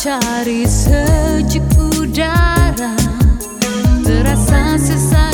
Dari sejuk udara. Terasa sesak